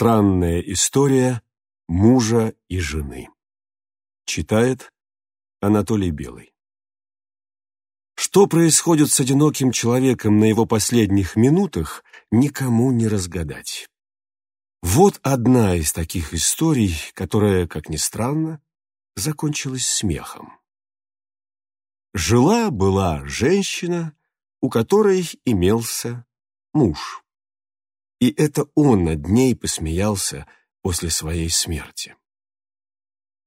Странная история мужа и жены. Читает Анатолий Белый. Что происходит с одиноким человеком на его последних минутах, никому не разгадать. Вот одна из таких историй, которая, как ни странно, закончилась смехом. Жила-была женщина, у которой имелся муж. И это он над ней посмеялся после своей смерти.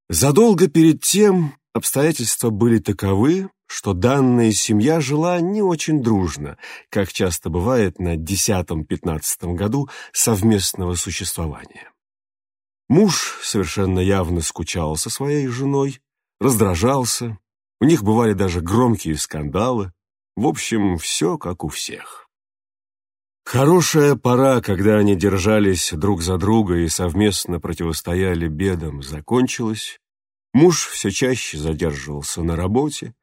Задолго перед тем обстоятельства были таковы, что данная семья жила не очень дружно, как часто бывает на десятом-пятнадцатом году совместного существования. Муж совершенно явно скучал со своей женой, раздражался, у них бывали даже громкие скандалы, в общем, все как у всех. Хорошая пора, когда они держались друг за друга и совместно противостояли бедам, закончилась. Муж все чаще задерживался на работе,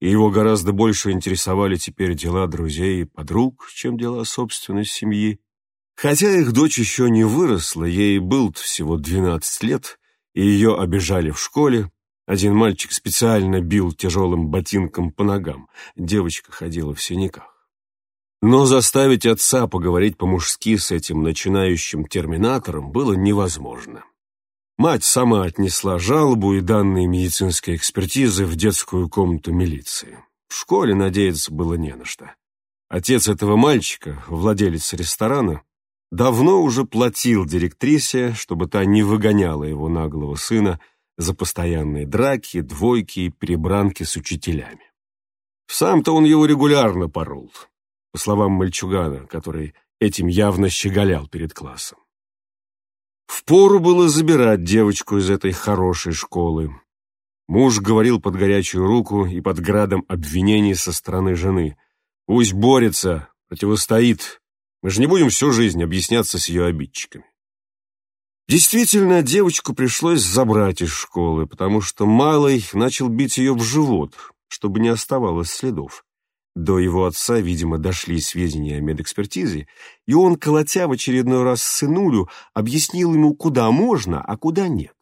и его гораздо больше интересовали теперь дела друзей и подруг, чем дела собственной семьи. Хотя их дочь еще не выросла, ей был всего 12 лет, и ее обижали в школе. Один мальчик специально бил тяжелым ботинком по ногам, девочка ходила в синяках. Но заставить отца поговорить по-мужски с этим начинающим терминатором было невозможно. Мать сама отнесла жалобу и данные медицинской экспертизы в детскую комнату милиции. В школе надеяться было не на что. Отец этого мальчика, владелец ресторана, давно уже платил директрисе, чтобы та не выгоняла его наглого сына за постоянные драки, двойки и перебранки с учителями. Сам-то он его регулярно порол, по словам мальчугана, который этим явно щеголял перед классом. Впору было забирать девочку из этой хорошей школы. Муж говорил под горячую руку и под градом обвинений со стороны жены. «Пусть борется, противостоит. Мы же не будем всю жизнь объясняться с ее обидчиками». Действительно, девочку пришлось забрать из школы, потому что малый начал бить ее в живот, чтобы не оставалось следов. До его отца, видимо, дошли сведения о медэкспертизе, и он, колотя в очередной раз сынулю, объяснил ему, куда можно, а куда нет.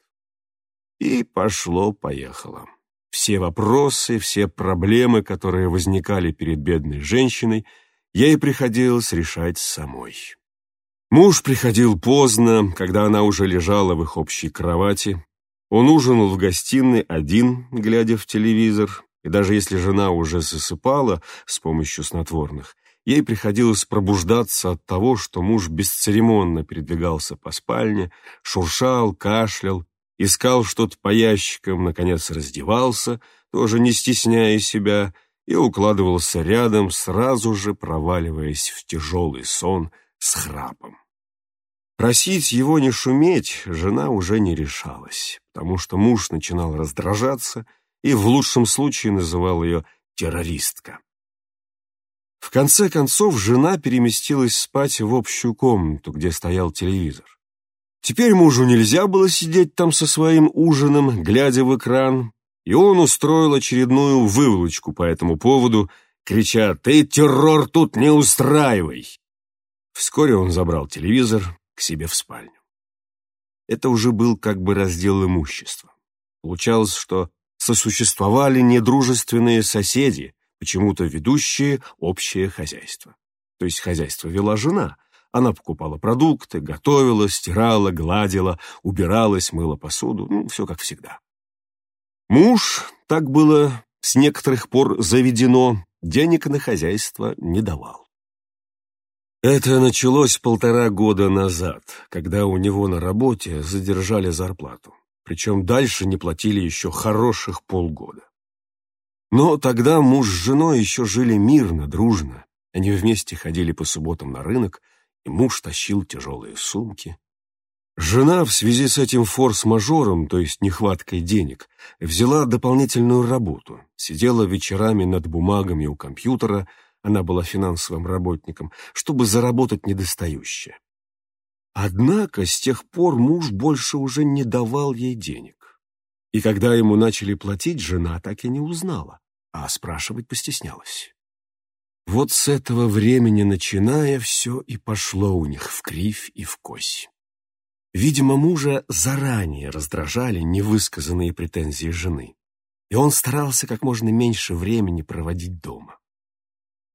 И пошло-поехало. Все вопросы, все проблемы, которые возникали перед бедной женщиной, ей приходилось решать самой. Муж приходил поздно, когда она уже лежала в их общей кровати. Он ужинал в гостиной один, глядя в телевизор, и даже если жена уже засыпала с помощью снотворных, ей приходилось пробуждаться от того, что муж бесцеремонно передвигался по спальне, шуршал, кашлял, искал что-то по ящикам, наконец раздевался, тоже не стесняя себя, и укладывался рядом, сразу же проваливаясь в тяжелый сон с храпом. Просить его не шуметь жена уже не решалась, потому что муж начинал раздражаться и в лучшем случае называл ее террористка. В конце концов, жена переместилась спать в общую комнату, где стоял телевизор. Теперь мужу нельзя было сидеть там со своим ужином, глядя в экран, и он устроил очередную выволочку по этому поводу, крича «Ты террор тут не устраивай!». Вскоре он забрал телевизор к себе в спальню. Это уже был как бы раздел имущества. Получалось, что сосуществовали недружественные соседи, почему-то ведущие общее хозяйство. То есть хозяйство вела жена. Она покупала продукты, готовила, стирала, гладила, убиралась, мыла посуду, ну, все как всегда. Муж, так было с некоторых пор заведено, денег на хозяйство не давал. Это началось полтора года назад, когда у него на работе задержали зарплату причем дальше не платили еще хороших полгода. Но тогда муж с женой еще жили мирно, дружно. Они вместе ходили по субботам на рынок, и муж тащил тяжелые сумки. Жена в связи с этим форс-мажором, то есть нехваткой денег, взяла дополнительную работу, сидела вечерами над бумагами у компьютера, она была финансовым работником, чтобы заработать недостающее. Однако с тех пор муж больше уже не давал ей денег. И когда ему начали платить, жена так и не узнала, а спрашивать постеснялась. Вот с этого времени начиная все и пошло у них в кривь и в кось. Видимо, мужа заранее раздражали невысказанные претензии жены, и он старался как можно меньше времени проводить дома.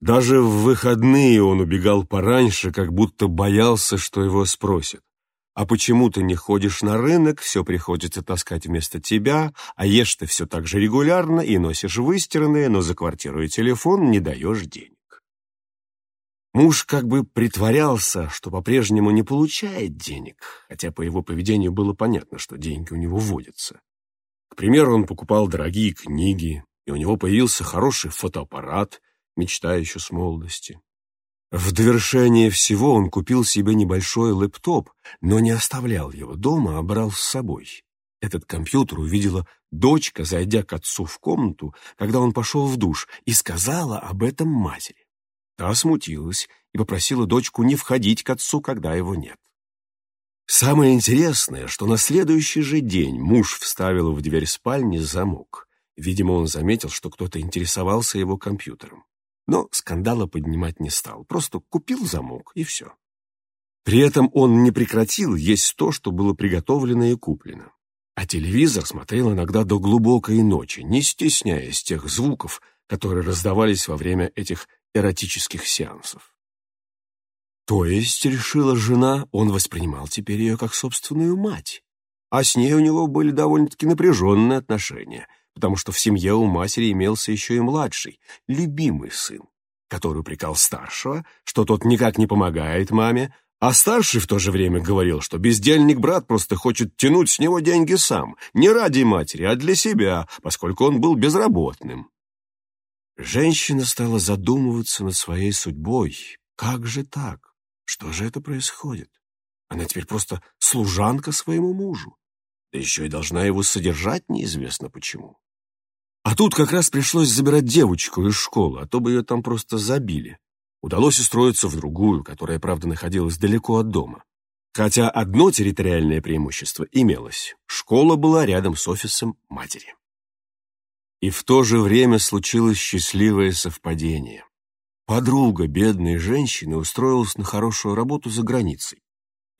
Даже в выходные он убегал пораньше, как будто боялся, что его спросят. «А почему ты не ходишь на рынок, все приходится таскать вместо тебя, а ешь ты все так же регулярно и носишь выстиранные, но за квартиру и телефон не даешь денег?» Муж как бы притворялся, что по-прежнему не получает денег, хотя по его поведению было понятно, что деньги у него водятся. К примеру, он покупал дорогие книги, и у него появился хороший фотоаппарат, мечта еще с молодости. В довершение всего он купил себе небольшой лэптоп, но не оставлял его дома, а брал с собой. Этот компьютер увидела дочка, зайдя к отцу в комнату, когда он пошел в душ, и сказала об этом матери. Та смутилась и попросила дочку не входить к отцу, когда его нет. Самое интересное, что на следующий же день муж вставил в дверь спальни замок. Видимо, он заметил, что кто-то интересовался его компьютером но скандала поднимать не стал, просто купил замок и все. При этом он не прекратил есть то, что было приготовлено и куплено. А телевизор смотрел иногда до глубокой ночи, не стесняясь тех звуков, которые раздавались во время этих эротических сеансов. То есть, решила жена, он воспринимал теперь ее как собственную мать, а с ней у него были довольно-таки напряженные отношения – потому что в семье у матери имелся еще и младший, любимый сын, который упрекал старшего, что тот никак не помогает маме, а старший в то же время говорил, что бездельник-брат просто хочет тянуть с него деньги сам, не ради матери, а для себя, поскольку он был безработным. Женщина стала задумываться над своей судьбой. Как же так? Что же это происходит? Она теперь просто служанка своему мужу да еще и должна его содержать неизвестно почему. А тут как раз пришлось забирать девочку из школы, а то бы ее там просто забили. Удалось устроиться в другую, которая, правда, находилась далеко от дома. Хотя одно территориальное преимущество имелось. Школа была рядом с офисом матери. И в то же время случилось счастливое совпадение. Подруга бедной женщины устроилась на хорошую работу за границей.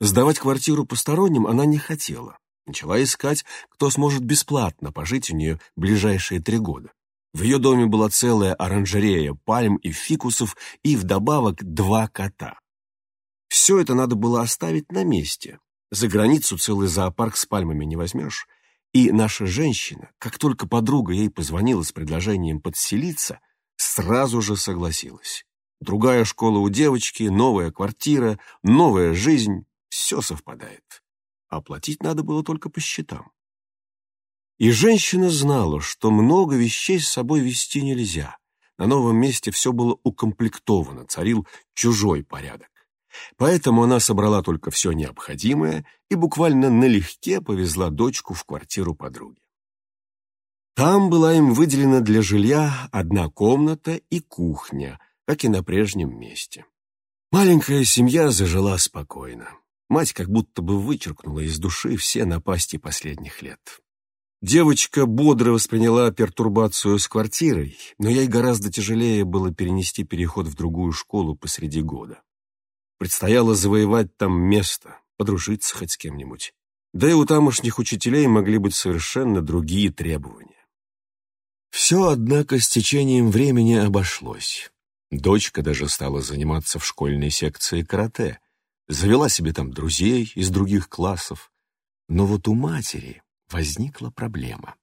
Сдавать квартиру посторонним она не хотела. Начала искать, кто сможет бесплатно пожить у нее ближайшие три года. В ее доме была целая оранжерея пальм и фикусов и вдобавок два кота. Все это надо было оставить на месте. За границу целый зоопарк с пальмами не возьмешь. И наша женщина, как только подруга ей позвонила с предложением подселиться, сразу же согласилась. Другая школа у девочки, новая квартира, новая жизнь — все совпадает а платить надо было только по счетам. И женщина знала, что много вещей с собой вести нельзя. На новом месте все было укомплектовано, царил чужой порядок. Поэтому она собрала только все необходимое и буквально налегке повезла дочку в квартиру подруги. Там была им выделена для жилья одна комната и кухня, как и на прежнем месте. Маленькая семья зажила спокойно. Мать как будто бы вычеркнула из души все напасти последних лет. Девочка бодро восприняла пертурбацию с квартирой, но ей гораздо тяжелее было перенести переход в другую школу посреди года. Предстояло завоевать там место, подружиться хоть с кем-нибудь. Да и у тамошних учителей могли быть совершенно другие требования. Все, однако, с течением времени обошлось. Дочка даже стала заниматься в школьной секции карате, завела себе там друзей из других классов. Но вот у матери возникла проблема.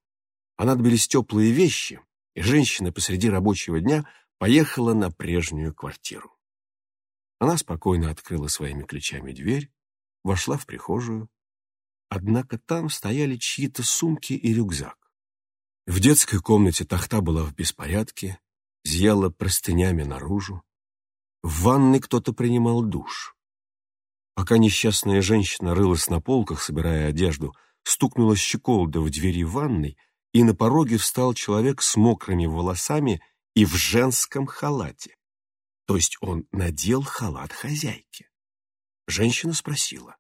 Понадобились теплые вещи, и женщина посреди рабочего дня поехала на прежнюю квартиру. Она спокойно открыла своими ключами дверь, вошла в прихожую. Однако там стояли чьи-то сумки и рюкзак. В детской комнате тахта была в беспорядке, зияла простынями наружу. В ванной кто-то принимал душ. Пока несчастная женщина рылась на полках, собирая одежду, стукнула щеколда в двери ванной, и на пороге встал человек с мокрыми волосами и в женском халате. То есть он надел халат хозяйки. Женщина спросила,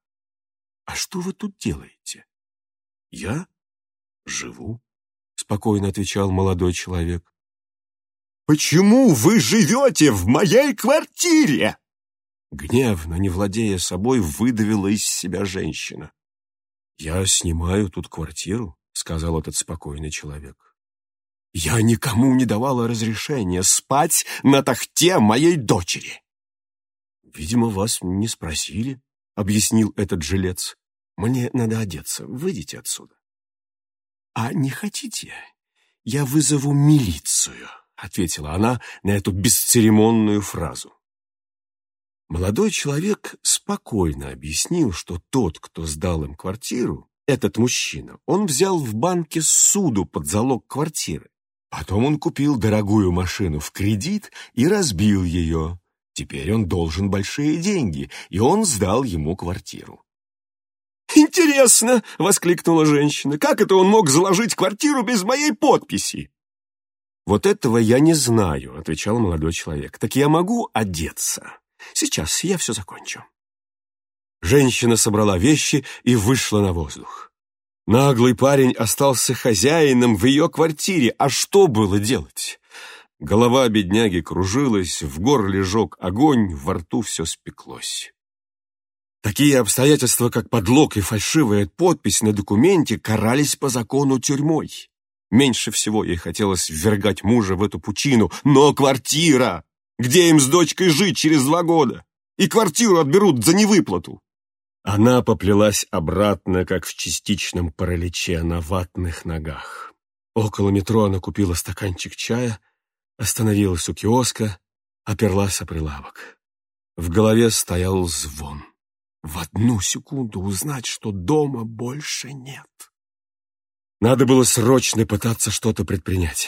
«А что вы тут делаете?» «Я живу», — спокойно отвечал молодой человек. «Почему вы живете в моей квартире?» Гневно, не владея собой, выдавила из себя женщина. «Я снимаю тут квартиру», — сказал этот спокойный человек. «Я никому не давала разрешения спать на тахте моей дочери». «Видимо, вас не спросили», — объяснил этот жилец. «Мне надо одеться. Выйдите отсюда». «А не хотите? Я вызову милицию», — ответила она на эту бесцеремонную фразу. Молодой человек спокойно объяснил, что тот, кто сдал им квартиру, этот мужчина, он взял в банке суду под залог квартиры. Потом он купил дорогую машину в кредит и разбил ее. Теперь он должен большие деньги, и он сдал ему квартиру. «Интересно!» — воскликнула женщина. «Как это он мог заложить квартиру без моей подписи?» «Вот этого я не знаю», — отвечал молодой человек. «Так я могу одеться?» Сейчас я все закончу». Женщина собрала вещи и вышла на воздух. Наглый парень остался хозяином в ее квартире, а что было делать? Голова бедняги кружилась, в горле жег огонь, во рту все спеклось. Такие обстоятельства, как подлог и фальшивая подпись на документе, карались по закону тюрьмой. Меньше всего ей хотелось ввергать мужа в эту пучину, но квартира! Где им с дочкой жить через два года? И квартиру отберут за невыплату. Она поплелась обратно, как в частичном параличе на ватных ногах. Около метро она купила стаканчик чая, остановилась у киоска, оперлась о прилавок. В голове стоял звон. В одну секунду узнать, что дома больше нет. Надо было срочно пытаться что-то предпринять,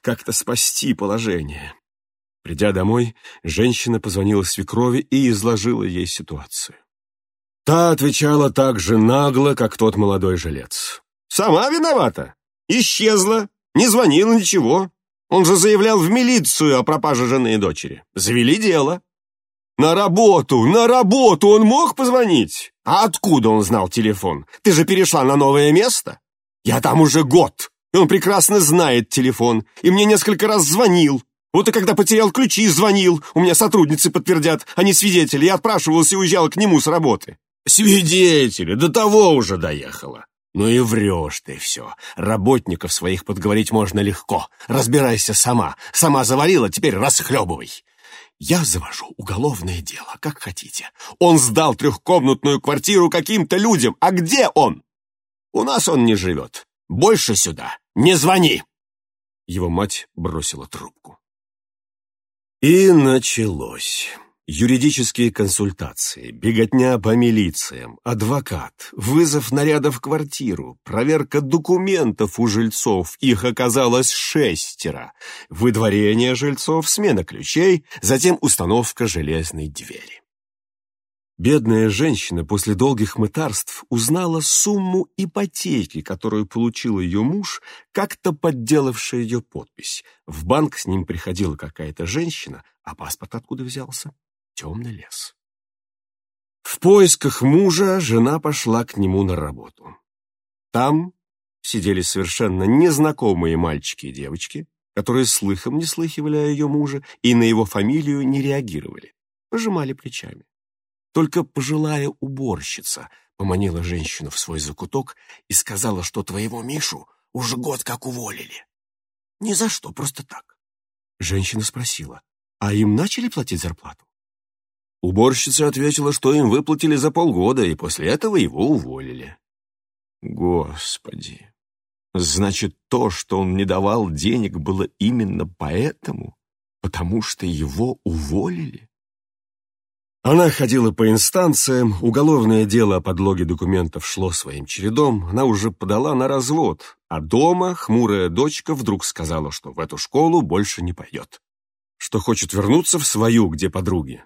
как-то спасти положение. Придя домой, женщина позвонила свекрови и изложила ей ситуацию. Та отвечала так же нагло, как тот молодой жилец. «Сама виновата. Исчезла. Не звонила ничего. Он же заявлял в милицию о пропаже жены и дочери. Завели дело. На работу, на работу он мог позвонить? А откуда он знал телефон? Ты же перешла на новое место? Я там уже год, и он прекрасно знает телефон, и мне несколько раз звонил. Вот и когда потерял ключи, звонил. У меня сотрудницы подтвердят, они свидетели. Я отпрашивался и уезжал к нему с работы. Свидетели, до того уже доехала. Ну и врешь ты все. Работников своих подговорить можно легко. Разбирайся сама. Сама заварила, теперь расхлебывай. Я завожу уголовное дело, как хотите. Он сдал трехкомнатную квартиру каким-то людям. А где он? У нас он не живет. Больше сюда не звони. Его мать бросила трубку. И началось. Юридические консультации, беготня по милициям, адвокат, вызов наряда в квартиру, проверка документов у жильцов, их оказалось шестеро, выдворение жильцов, смена ключей, затем установка железной двери. Бедная женщина после долгих мытарств узнала сумму ипотеки, которую получил ее муж, как-то подделавший ее подпись. В банк с ним приходила какая-то женщина, а паспорт откуда взялся? Темный лес. В поисках мужа жена пошла к нему на работу. Там сидели совершенно незнакомые мальчики и девочки, которые слыхом не слыхивали о ее муже и на его фамилию не реагировали, пожимали плечами. Только пожилая уборщица поманила женщину в свой закуток и сказала, что твоего Мишу уже год как уволили. Ни за что, просто так. Женщина спросила, а им начали платить зарплату? Уборщица ответила, что им выплатили за полгода, и после этого его уволили. Господи! Значит, то, что он не давал денег, было именно поэтому? Потому что его уволили? Она ходила по инстанциям, уголовное дело о подлоге документов шло своим чередом, она уже подала на развод, а дома хмурая дочка вдруг сказала, что в эту школу больше не пойдет, что хочет вернуться в свою, где подруги.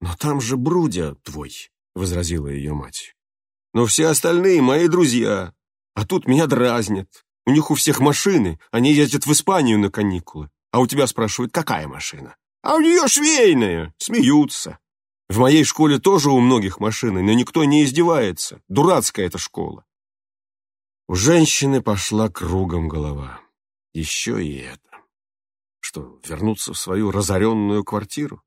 «Но там же Брудя твой», — возразила ее мать. «Но все остальные мои друзья, а тут меня дразнят. У них у всех машины, они ездят в Испанию на каникулы, а у тебя спрашивают, какая машина? А у нее швейная, смеются». В моей школе тоже у многих машины, но никто не издевается. Дурацкая эта школа. У женщины пошла кругом голова. Еще и это. Что, вернуться в свою разоренную квартиру?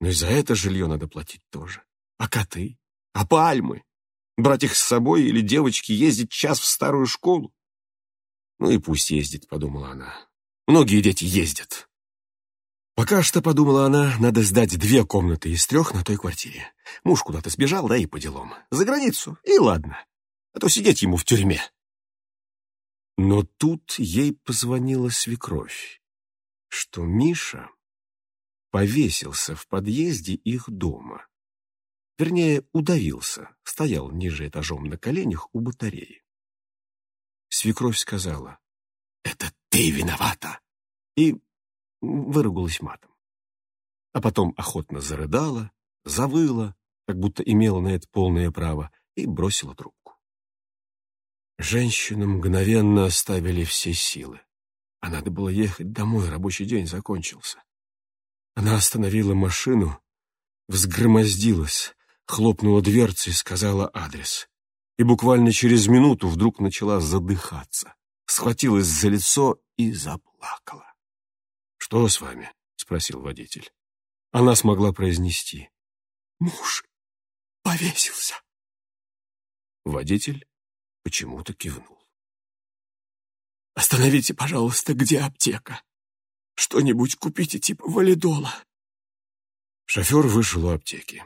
Но и за это жилье надо платить тоже. А коты? А пальмы? Брать их с собой или девочке ездить час в старую школу? Ну и пусть ездит, подумала она. Многие дети ездят. Пока что, подумала она, надо сдать две комнаты из трех на той квартире. Муж куда-то сбежал, да и по делам. За границу, и ладно. А то сидеть ему в тюрьме. Но тут ей позвонила свекровь, что Миша повесился в подъезде их дома. Вернее, удавился, стоял ниже этажом на коленях у батареи. Свекровь сказала, «Это ты виновата!» и выругалась матом. А потом охотно зарыдала, завыла, как будто имела на это полное право, и бросила трубку. Женщину мгновенно оставили все силы. А надо было ехать домой, рабочий день закончился. Она остановила машину, взгромоздилась, хлопнула дверцей и сказала адрес. И буквально через минуту вдруг начала задыхаться, схватилась за лицо и заплакала. «Что с вами?» — спросил водитель. Она смогла произнести. «Муж повесился». Водитель почему-то кивнул. «Остановите, пожалуйста, где аптека? Что-нибудь купите типа валидола». Шофер вышел у аптеки.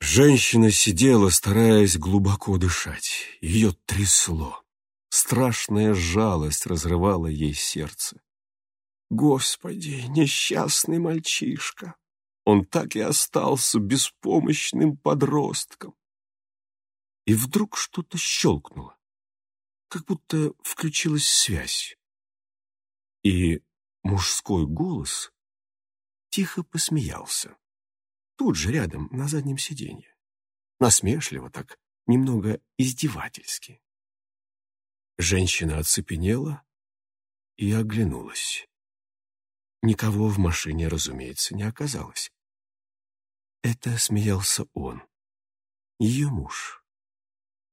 Женщина сидела, стараясь глубоко дышать. Ее трясло. Страшная жалость разрывала ей сердце. Господи, несчастный мальчишка! Он так и остался беспомощным подростком. И вдруг что-то щелкнуло, как будто включилась связь. И мужской голос тихо посмеялся. Тут же рядом, на заднем сиденье. Насмешливо так, немного издевательски. Женщина оцепенела и оглянулась. Никого в машине, разумеется, не оказалось. Это смеялся он, ее муж.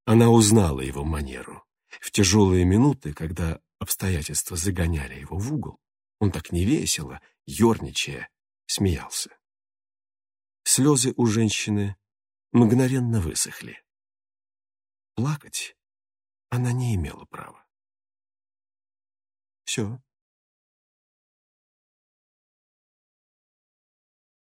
Она узнала его манеру. В тяжелые минуты, когда обстоятельства загоняли его в угол, он так невесело, ерничая, смеялся. Слезы у женщины мгновенно высохли. Плакать она не имела права. Все.